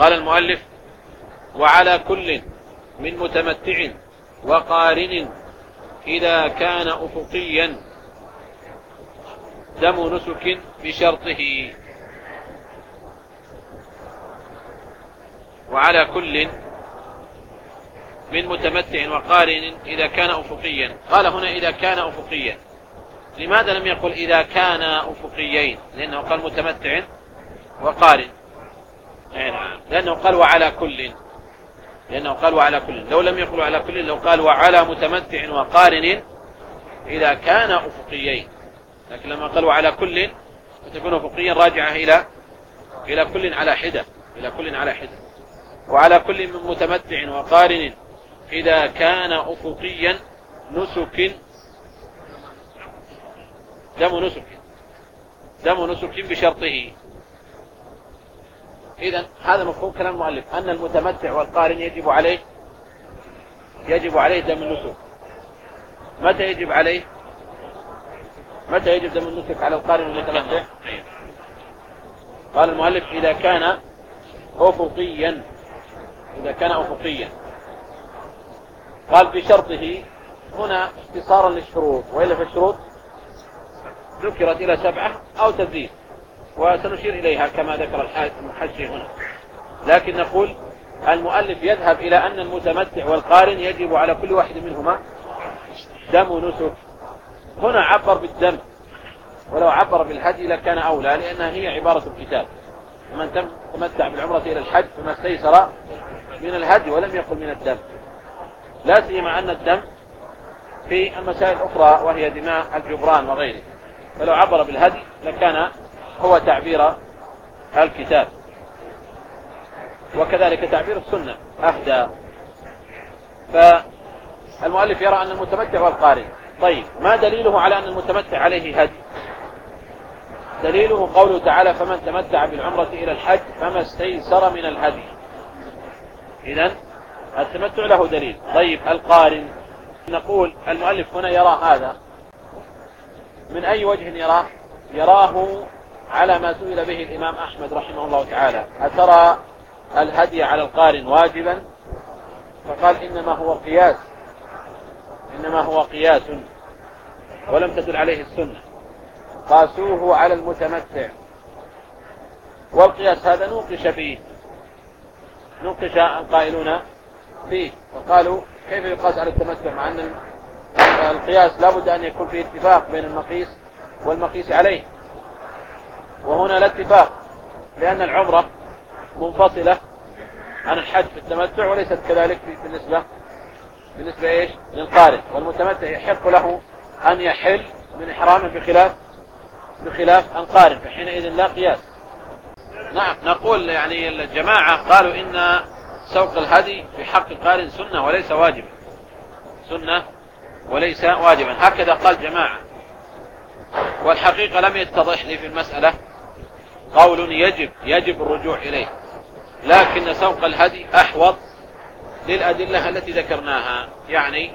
قال المؤلف وعلى كل من متمتع وقارن إذا كان أفقيا دم نسك بشرطه. وعلى كل من متمتع وقارن إذا كان أفقيا. قال هنا إذا كان أفقيا. لماذا لم يقل إذا كان أفقيين؟ لأنه قال متمتع وقارن. نعم. لأنه قال وعلى كل. لأنه قال وعلى كل. لو لم يقل على كل لو قال وعلى متمتع وقارن إذا كان أفقيين. لكن لما قال وعلى كل فتكون أفقيا راجعة إلى إلى كل على حدة. إلى كل على حدة. وعلى كل من متمتع وقارن إذا كان أفقيا نسك. دم نسك. دم نسك بشرطه. إذا هذا مفهوم كلام المؤلف أن المتمتع والقارن يجب عليه يجب عليه دم النسك. متى يجب عليه؟ متى يجب دم النسك على القارن والمتمتع قال المؤلف إذا كان أفقيا إذا كان أفقيا. قال بشرطه هنا اختصارا للشروط. وإلا في الشروط؟ ذكرت إلى سبعة أو تزيد. وسنشير إليها كما ذكر المحشي هنا. لكن نقول المؤلف يذهب إلى أن المتمتع والقارن يجب على كل واحد منهما دم نسك هنا عبر بالدم. ولو عبر بالهدي لكان أولى لأنها هي عبارة الكتاب. من تمتع بالعمرة إلى الحج فما استيسر من الهدي ولم يقل من الدم. لا سيما أن الدم في المسائل الأخرى وهي دماء الجبران وغيره. فلو عبر بالهدي لكان هو تعبير الكتاب. وكذلك تعبير السنة أهدى. فالمؤلف يرى أن المتمتع والقارئ طيب ما دليله على أن المتمتع عليه هدي؟ دليله قوله تعالى فمن تمتع بالعمرة إلى الحج فما استيسر من الهدي. إذا التمتع له دليل. طيب القارن نقول المؤلف هنا يرى هذا. من أي وجه يراه يراه على ما سئل به الإمام أحمد رحمه الله تعالى. أترى الهدي على القارن واجبا؟ فقال إنما هو قياس. إنما هو قياس. ولم تدل عليه السنة. قاسوه على المتمتع. والقياس هذا نوقش فيه. نوقش القائلون فيه. وقالوا كيف يقاس على التمتع مع أن القياس لابد أن يكون فيه اتفاق بين المقيس والمقيس عليه. وهنا لا اتفاق لأن العمرة منفصلة عن الحج في التمتع وليست كذلك بالنسبة بالنسبة إيش؟ للقارن والمتمتع يحق له أن يحل من إحرامه بخلاف بخلاف القارن فحينئذ لا قياس. نعم نقول يعني الجماعة قالوا إن سوق الهدي في حق القارن سنة وليس واجبا. سنة وليس واجبا. هكذا قال جماعة. والحقيقة لم يتضح لي في المسألة قول يجب يجب الرجوع إليه. لكن سوق الهدي أحوط للأدلة التي ذكرناها. يعني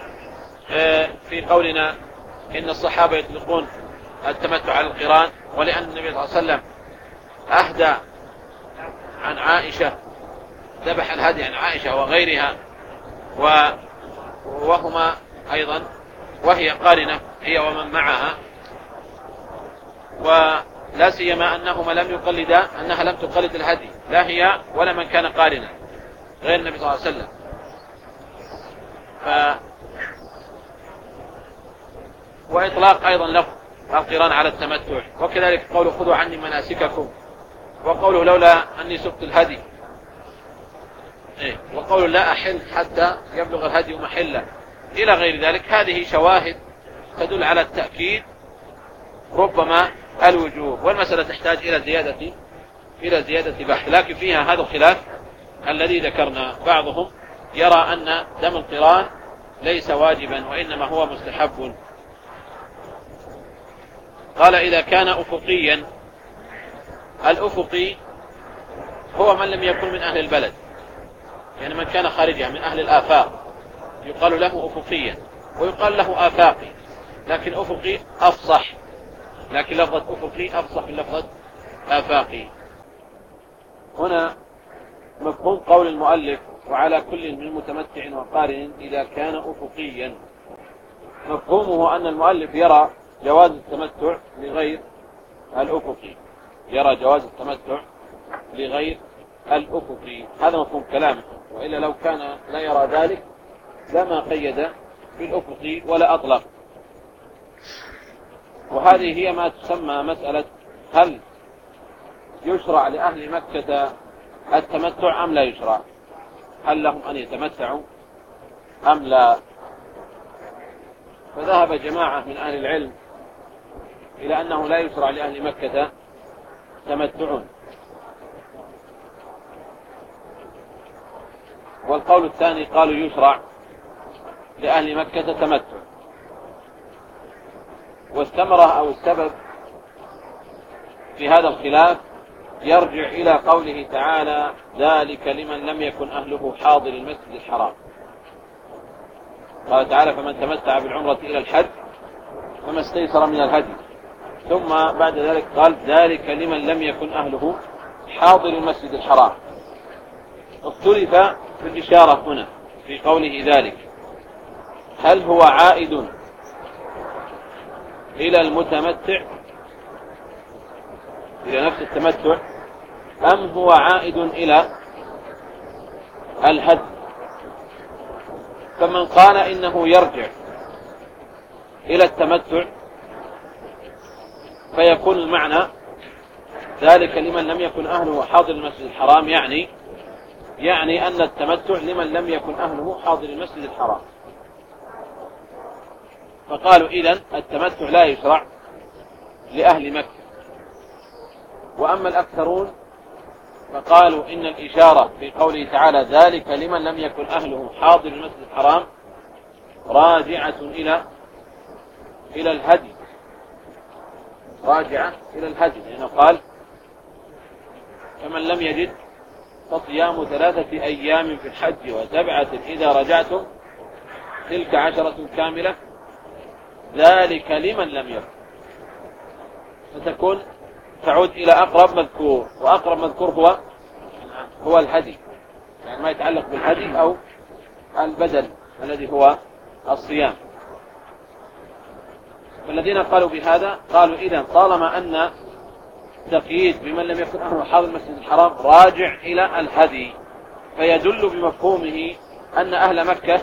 آه، في قولنا إن الصحابة يطلقون التمتع على القران ولأن النبي صلى الله عليه وسلم أهدى عن عائشة ذبح الهدي عن عائشة وغيرها وهما أيضا وهي قارنة هي ومن معها. ولا سيما أنهما لم يقلدا أنها لم تقلد الهدي لا هي ولا من كان قارنا غير النبي صلى الله عليه وسلم. ف وإطلاق أيضا له القرآن على التمتع وكذلك قوله خذوا عني مناسككم وقوله لولا أني سقت الهدي. إيه وقوله لا أحل حتى يبلغ الهدي محله إلى غير ذلك هذه شواهد تدل على التأكيد ربما الوجوب والمسألة تحتاج إلى زيادة إلى زيادة بحث. لكن فيها هذا الخلاف الذي ذكرنا بعضهم يرى أن دم القران ليس واجبا وإنما هو مستحب. قال إذا كان أفقيا. الأفقي هو من لم يكن من أهل البلد يعني من كان خارجها من أهل الآفاق. يقال له أفقيا ويقال له آفاقي لكن أفقي أفصح. لكن لفظة أفقي أفصح من لفظة آفاقي. هنا مفهوم قول المؤلف وعلى كل من متمتع وقارن إذا كان أفقيا. مفهومه أن المؤلف يرى جواز التمتع لغير الأفقي. يرى جواز التمتع لغير الأفقي. هذا مفهوم كلامه. وإلا لو كان لا يرى ذلك لما قيد بالأفقي ولا أطلق. وهذه هي ما تسمى مسألة هل يشرع لأهل مكة التمتع أم لا يشرع؟ هل لهم أن يتمتعوا أم لا؟ فذهب جماعة من أهل العلم إلى أنه لا يشرع لأهل مكة تمتع والقول الثاني قالوا يشرع لأهل مكة تمتع. والثمرة أو السبب في هذا الخلاف يرجع إلى قوله تعالى ذلك لمن لم يكن أهله حاضر المسجد الحرام. قال تعالى فمن تمتع بالعمرة إلى الحج فما استيسر من الهدي. ثم بعد ذلك قال ذلك لمن لم يكن أهله حاضر المسجد الحرام. اختلف في الإشارة هنا في قوله ذلك. هل هو عائد إلى المتمتع إلى نفس التمتع أم هو عائد إلى الهد؟ فمن قال إنه يرجع إلى التمتع فيكون المعنى ذلك لمن لم يكن أهله حاضر المسجد الحرام يعني يعني أن التمتع لمن لم يكن أهله حاضر المسجد الحرام. فقالوا إذا التمتع لا يشرع لأهل مكة. وأما الأكثرون فقالوا إن الإشارة في قوله تعالى ذلك لمن لم يكن أهله حاضر المسجد الحرام راجعة إلى إلى الهدي. راجعة إلى الهدي لأنه قال فمن لم يجد فصيام ثلاثة أيام في الحج وسبعة إذا رجعتم تلك عشرة كاملة ذلك لمن لم يكن. فتكون تعود إلى أقرب مذكور وأقرب مذكور هو هو الهدي. يعني ما يتعلق بالهدي أو البدل الذي هو الصيام. والذين قالوا بهذا قالوا إذا طالما أن تقييد بمن لم يكن أهل حاضر المسجد الحرام راجع إلى الهدي فيدل بمفهومه أن أهل مكة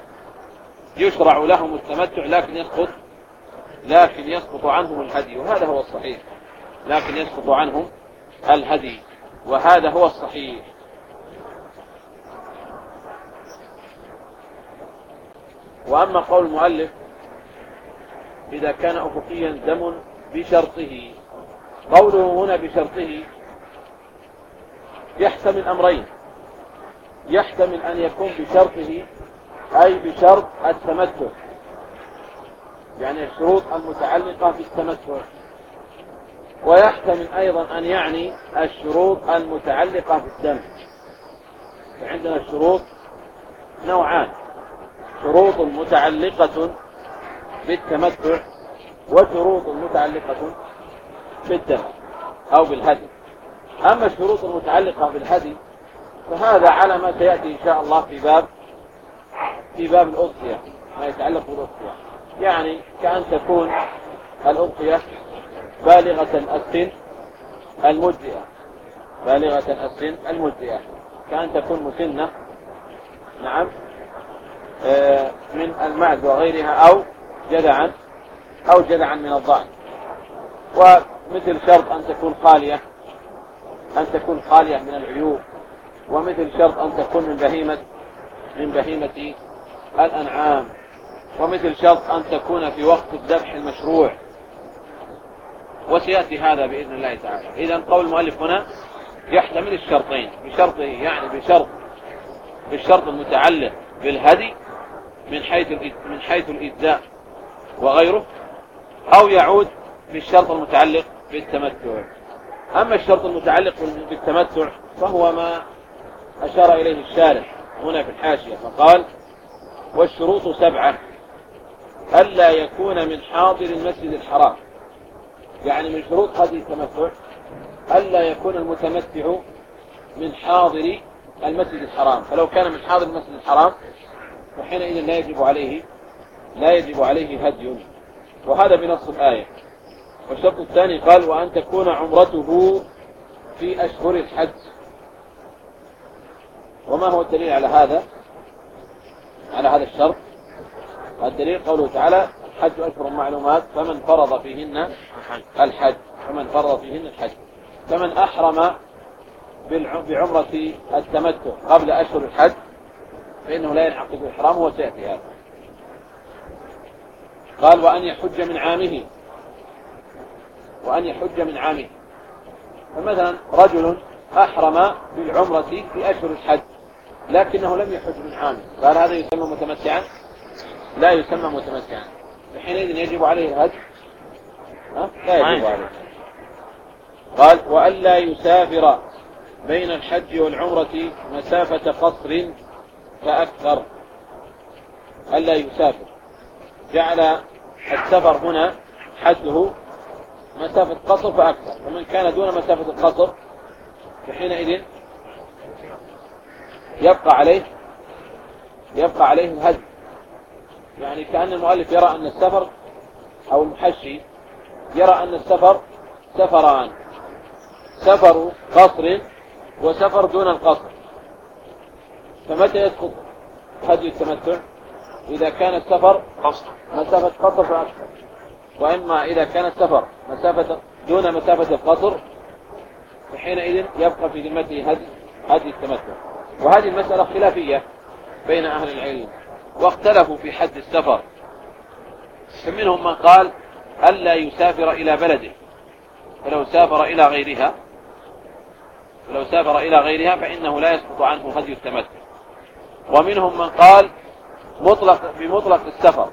يشرع لهم التمتع لكن يسقط لكن يسقط عنهم الهدي وهذا هو الصحيح. لكن يسقط عنهم الهدي وهذا هو الصحيح. وأما قول المؤلف إذا كان أفقيا دم بشرطه. قوله هنا بشرطه يحتمل أمرين. يحتمل أن يكون بشرطه أي بشرط التمتع. يعني الشروط المتعلقة بالتمتع. ويحتمل أيضا أن يعني الشروط المتعلقة بالدم. فعندنا الشروط نوعان. شروط متعلقة بالتمتع وشروط متعلقة بالدم أو بالهدي. أما الشروط المتعلقة بالهدي فهذا على ما سيأتي إن شاء الله في باب في باب الأضحية ما يتعلق بالأضحية. يعني كأن تكون الأضحية بالغة السن المجزئة. بالغة السن المجزئة. كأن تكون مسنة. نعم. آه، من المعز وغيرها أو جدعا أو جدعا من الضأن. ومثل شرط أن تكون خالية أن تكون خالية من العيوب. ومثل شرط أن تكون من بهيمة من بهيمة الأنعام. ومثل شرط أن تكون في وقت الذبح المشروع. وسيأتي هذا بإذن الله تعالى. إذا قول المؤلف هنا يحتمل الشرطين. بشرطه يعني بشرط بالشرط المتعلق بالهدي من حيث من حيث الإجزاء وغيره أو يعود بالشرط المتعلق بالتمتع. أما الشرط المتعلق بالتمتع فهو ما أشار إليه الشارح هنا في الحاشية فقال والشروط سبعة. ألا يكون من حاضر المسجد الحرام. يعني من شروط هذه التمتع. ألا يكون المتمتع من حاضر المسجد الحرام. فلو كان من حاضر المسجد الحرام فحينئذ لا يجب عليه لا يجب عليه هدي. وهذا بنص الآية. والشرط الثاني قال وأن تكون عمرته في أشهر الحج. وما هو الدليل على هذا؟ على هذا الشرط؟ الدليل قوله تعالى الحج أشهر معلومات فمن فرض فيهن الحج. فمن فرض فيهن الحج. فمن أحرم بعمرة التمتع قبل أشهر الحج فإنه لا ينعقد الإحرام وسيأتي هذا. قال وأن يحج من عامه. وأن يحج من عامه. فمثلا رجل أحرم بالعمرة في أشهر الحج لكنه لم يحج من عامه. قال هذا يسمى متمتعا. لا يسمى متمتعا. فحينئذ يجب عليه الهج لا يجب عليه قال وألا يسافر بين الحج والعمرة مسافة قصر فأكثر. ألا يسافر. جعل السفر هنا حده مسافة قصر فأكثر. ومن كان دون مسافة القصر فحينئذ يبقى عليه يبقى عليه الهدي يعني كأن المؤلف يرى أن السفر أو المحشي يرى أن السفر سفران. سفر قصر وسفر دون القصر. فمتى يسقط هدي التمتع؟ إذا كان السفر مسافة قصر فأكثر. وإما إذا كان السفر مسافة دون مسافة القصر فحينئذ يبقى في ذمته هدي هدي التمتع. وهذه المسألة خلافية بين أهل العلم. واختلفوا في حد السفر. فمنهم من قال ألا يسافر إلى بلده. فلو سافر إلى غيرها فلو سافر إلى غيرها فإنه لا يسقط عنه هدي التمتع. ومنهم من قال مطلق بمطلق السفر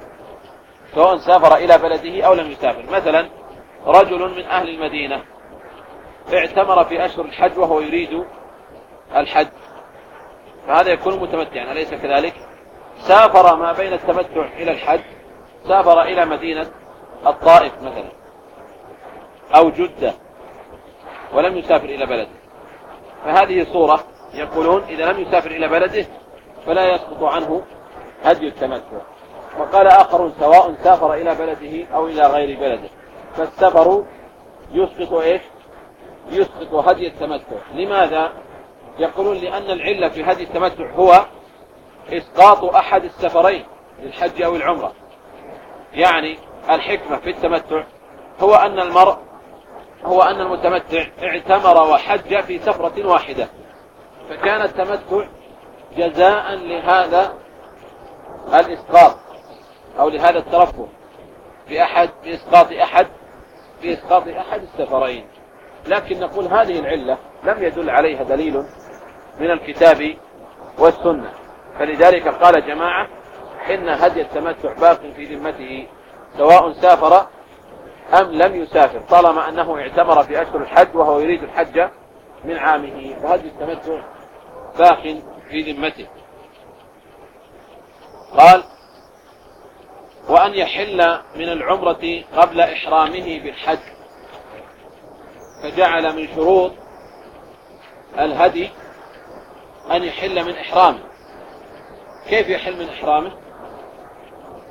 سواء سافر إلى بلده أو لم يسافر. مثلا رجل من أهل المدينة اعتمر في أشهر الحج وهو يريد الحج فهذا يكون متمتعا أليس كذلك؟ سافر ما بين التمتع إلى الحج سافر إلى مدينة الطائف مثلا أو جدة ولم يسافر إلى بلده. فهذه صورة يقولون إذا لم يسافر إلى بلده فلا يسقط عنه هدي التمتع. وقال آخر سواء سافر إلى بلده أو إلى غير بلده. فالسفر يسقط إيش؟ يسقط هدي التمتع. لماذا؟ يقولون لأن العلة في هدي التمتع هو إسقاط أحد السفرين للحج أو العمرة. يعني الحكمة في التمتع هو أن المرء هو أن المتمتع اعتمر وحج في سفرة واحدة. فكان التمتع جزاء لهذا الإسقاط أو لهذا الترفه بأحد بإسقاط أحد بإسقاط أحد السفرين. لكن نقول هذه العلة لم يدل عليها دليل من الكتاب والسنة. فلذلك قال جماعة إن هدي التمتع باق في ذمته سواء سافر أم لم يسافر طالما أنه اعتمر في أشهر الحج وهو يريد الحج من عامه فهدي التمتع باق في ذمته. قال وأن يحل من العمرة قبل إحرامه بالحج فجعل من شروط الهدي أن يحل من إحرامه. كيف يحل من إحرامه؟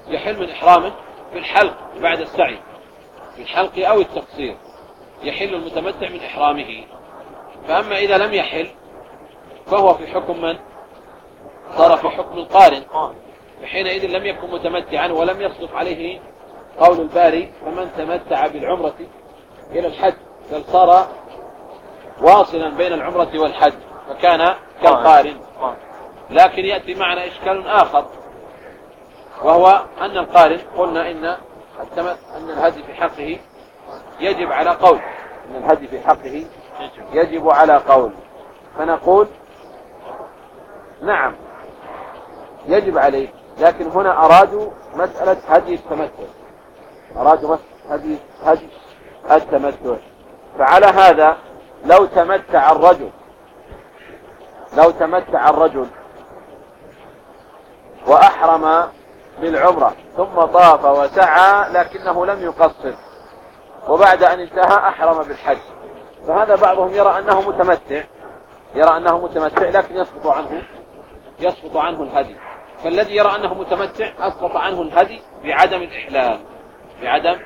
يحل من إحرامه في الحلق بعد السعي في الحلق أو التقصير يحل المتمتع من إحرامه. فأما إذا لم يحل فهو في حكم من؟ صار في حكم القارن. فحينئذ لم يكن متمتعا ولم يصدق عليه قول الباري فمن تمتع بالعمرة إلى الحج بل صار واصلا بين العمرة والحج فكان كالقارن. لكن يأتي معنا إشكال آخر وهو أن القارن قلنا إن أن الهدي في حقه يجب على قول أن الهدي في حقه يجب على قول. فنقول نعم يجب عليه لكن هنا أرادوا مسألة هدي التمتع. أرادوا هدي هدي التمتع. فعلى هذا لو تمتع الرجل لو تمتع الرجل وأحرم بالعمرة ثم طاف وسعى لكنه لم يقصر. وبعد أن انتهى أحرم بالحج. فهذا بعضهم يرى أنه متمتع يرى أنه متمتع لكن يسقط عنه يسقط عنه الهدي. فالذي يرى أنه متمتع أسقط عنه الهدي بعدم الإحلال. بعدم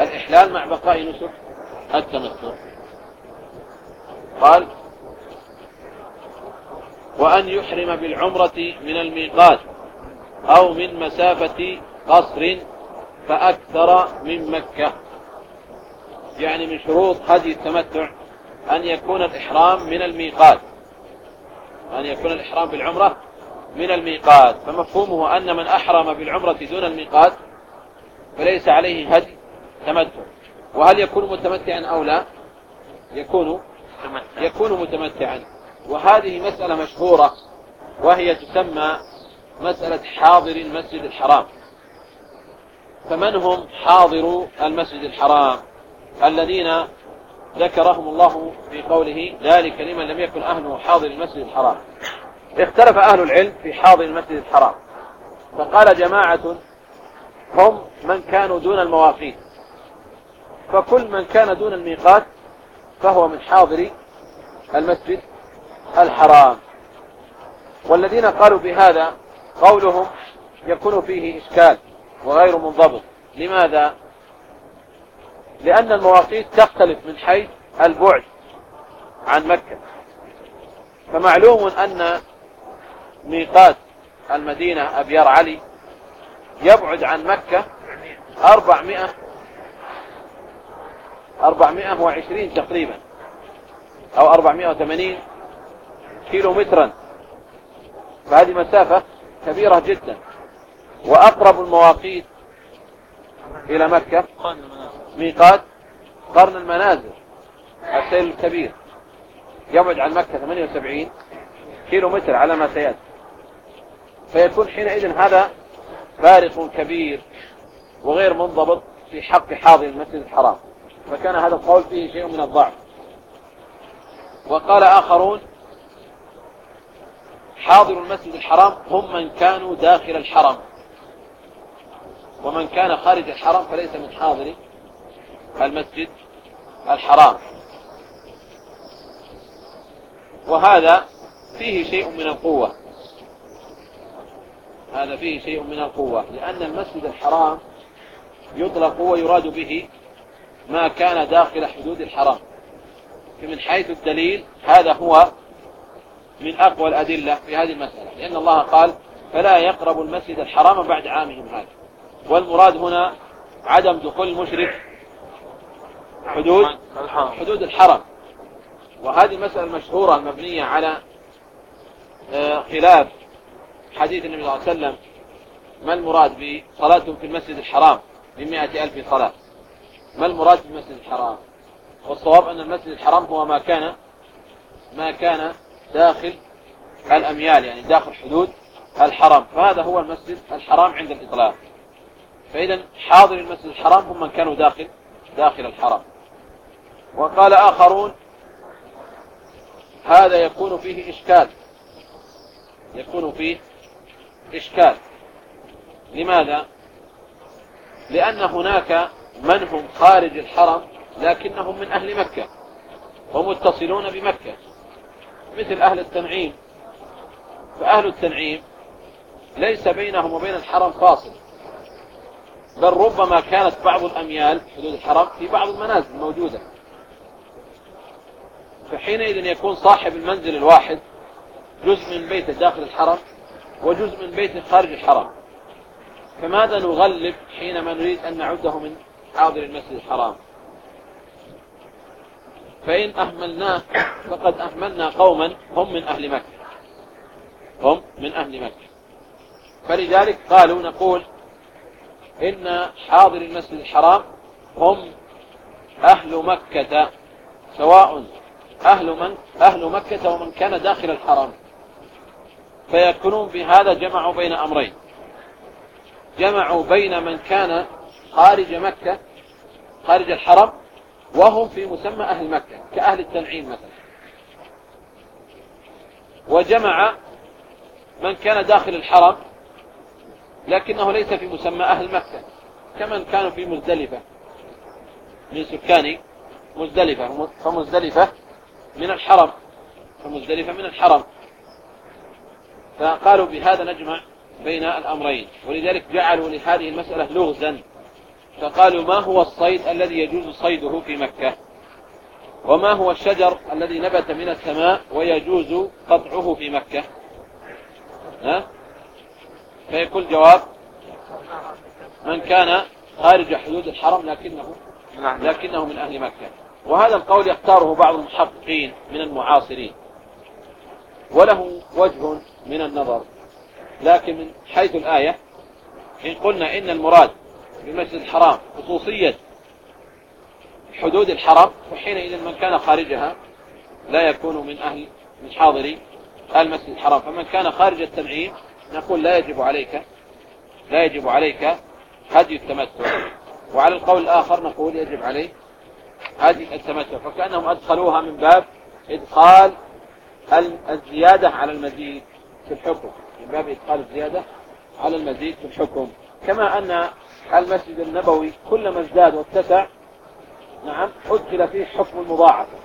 الإحلال مع بقاء نسك التمتع. قال وأن يحرم بالعمرة من الميقات. أو من مسافة قصر فأكثر من مكة. يعني من شروط هدي التمتع أن يكون الإحرام من الميقات. أن يكون الإحرام بالعمرة من الميقات. فمفهومه أن من أحرم بالعمرة دون الميقات فليس عليه هدي تمتع. وهل يكون متمتعا أو لا؟ يكون. يكون متمتعا. وهذه مسألة مشهورة وهي تسمى مسألة حاضر المسجد الحرام. فمن هم حاضر المسجد الحرام؟ الذين ذكرهم الله في قوله ذلك لمن لم يكن أهله حاضر المسجد الحرام. اختلف أهل العلم في حاضر المسجد الحرام. فقال جماعة هم من كانوا دون المواقيت فكل من كان دون الميقات فهو من حاضر المسجد الحرام. والذين قالوا بهذا قولهم يكون فيه إشكال وغير منضبط. لماذا؟ لأن المواقيت تختلف من حيث البعد عن مكة. فمعلوم أن ميقات المدينة أبيار علي يبعد عن مكة أربعمائة أربعمائة وعشرين تقريبا أو أربعمائة وثمانين كيلو مترا فهذه مسافة كبيرة جدا. وأقرب المواقيت إلى مكة ميقات قرن المنازل السيل الكبير. يبعد عن مكة 78 كيلو متر على ما سيأتي. فيكون حينئذ هذا فارق كبير وغير منضبط في حق حاضر المسجد الحرام. فكان هذا القول فيه شيء من الضعف. وقال آخرون حاضر المسجد الحرام هم من كانوا داخل الحرم. ومن كان خارج الحرم فليس من حاضر المسجد الحرام. وهذا فيه شيء من القوة. هذا فيه شيء من القوة. لأن المسجد الحرام يطلق ويراد به ما كان داخل حدود الحرام فمن حيث الدليل هذا هو من أقوى الأدلة في هذه المسألة لأن الله قال فلا يقرب المسجد الحرام بعد عامهم هذا. والمراد هنا عدم دخول المشرك حدود حدود الحرم. وهذه المسألة المشهورة المبنية على آه، خلاف حديث النبي صلى الله عليه وسلم ما المراد بصلاة في المسجد الحرام بمئة ألف صلاة؟ ما المراد بالمسجد الحرام؟ والصواب أن المسجد الحرام هو ما كان ما كان داخل الأميال يعني داخل حدود الحرم فهذا هو المسجد الحرام عند الإطلاق. فإذا حاضر المسجد الحرام هم من كانوا داخل داخل الحرم وقال آخرون هذا يكون فيه إشكال. يكون فيه إشكال. لماذا؟ لأن هناك من هم خارج الحرم لكنهم من أهل مكة ومتصلون بمكة. مثل أهل التنعيم. فأهل التنعيم ليس بينهم وبين الحرم فاصل. بل ربما كانت بعض الأميال حدود الحرم في بعض المنازل موجودة فحينئذ يكون صاحب المنزل الواحد جزء من بيته داخل الحرم وجزء من بيته خارج الحرم. فماذا نغلب حينما نريد أن نعده من حاضر المسجد الحرام؟ فإن أهملناه فقد أهملنا قوما هم من أهل مكة. هم من أهل مكة. فلذلك قالوا نقول إن حاضر المسجد الحرام هم أهل مكة سواء أهل, من أهل مكة ومن كان داخل الحرم فيكونون بهذا جمعوا بين أمرين. جمعوا بين من كان خارج مكة خارج الحرم وهم في مسمى أهل مكة كأهل التنعيم مثلا. وجمع من كان داخل الحرم لكنه ليس في مسمى أهل مكة. كمن كانوا في مزدلفة من سكان مزدلفة فمزدلفة من الحرم فمزدلفة من الحرم. فقالوا بهذا نجمع بين الأمرين ولذلك جعلوا لهذه المسألة لغزا. فقالوا ما هو الصيد الذي يجوز صيده في مكة وما هو الشجر الذي نبت من السماء ويجوز قطعه في مكة ها؟ فيكون جواب من كان خارج حدود الحرم لكنه نعم. لكنه من أهل مكة وهذا القول يختاره بعض المحققين من المعاصرين وله وجه من النظر لكن من حيث الآية إن قلنا إن المراد بالمسجد الحرام خصوصية حدود الحرم وحينئذ من كان خارجها لا يكون من أهل من حاضري المسجد الحرام. فمن كان خارج التنعيم نقول لا يجب عليك لا يجب عليك هدي التمتع. وعلى القول الآخر نقول يجب عليه هدي التمتع. فكأنهم أدخلوها من باب إدخال الزيادة على المزيد في الحكم. من باب إدخال الزيادة على المزيد في الحكم. كما أن المسجد النبوي كلما ازداد واتسع نعم أدخل فيه حكم المضاعفة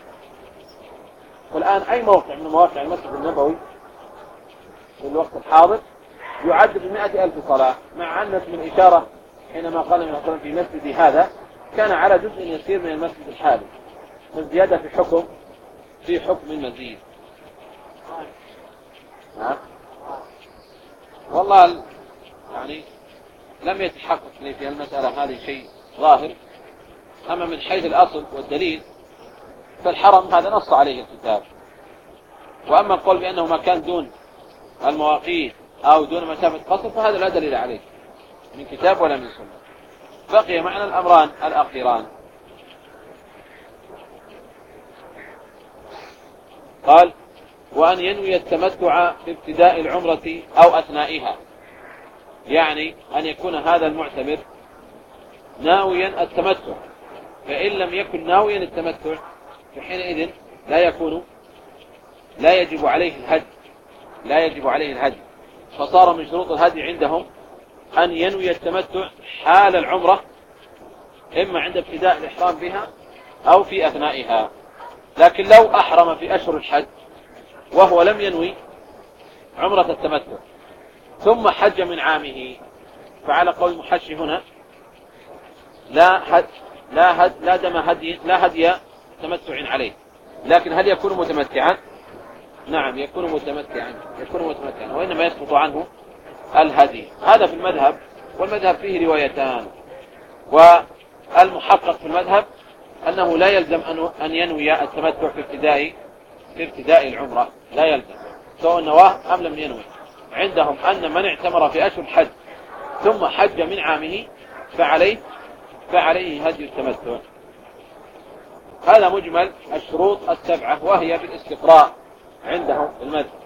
والآن أي موقع من مواقع المسجد النبوي في الوقت الحاضر؟ يعد بمئة ألف صلاة مع أن اسم الإشارة حينما قال النبي في مسجد هذا كان على جزء يسير من المسجد الحالي والزيادة في حكم في حكم المزيد. نعم. والله يعني لم يتحقق لي في المسألة هذه شيء ظاهر. أما من حيث الأصل والدليل فالحرم هذا نص عليه الكتاب. وأما القول بأنه مكان دون المواقيت أو دون مسافة قصر فهذا لا دليل عليه من كتاب ولا من سنة. بقي معنا الأمران الأخيران. قال وأن ينوي التمتع في ابتداء العمرة أو أثنائها. يعني أن يكون هذا المعتمر ناويا التمتع. فإن لم يكن ناويا التمتع فحينئذ لا يكون لا يجب عليه الهدي. لا يجب عليه الهدي. فصار من شروط الهدي عندهم أن ينوي التمتع حال العمرة إما عند ابتداء الإحرام بها أو في أثنائها. لكن لو أحرم في أشهر الحج وهو لم ينوي عمرة التمتع ثم حج من عامه. فعلى قول المحشي هنا لا هد لا هد لا دم هدي لا هدي تمتع عليه. لكن هل يكون متمتعا؟ نعم يكون متمتعا يكون متمتعا وإنما يسقط عنه الهدي. هذا في المذهب والمذهب فيه روايتان. والمحقق في المذهب أنه لا يلزم أن ينوي التمتع في ابتداء في ابتداء العمرة. لا يلزم. سواء نواه أم لم ينوي. عندهم أن من اعتمر في أشهر الحج ثم حج من عامه فعليه فعليه هدي التمتع. هذا مجمل الشروط السبعة وهي بالاستقراء عندهم المذهب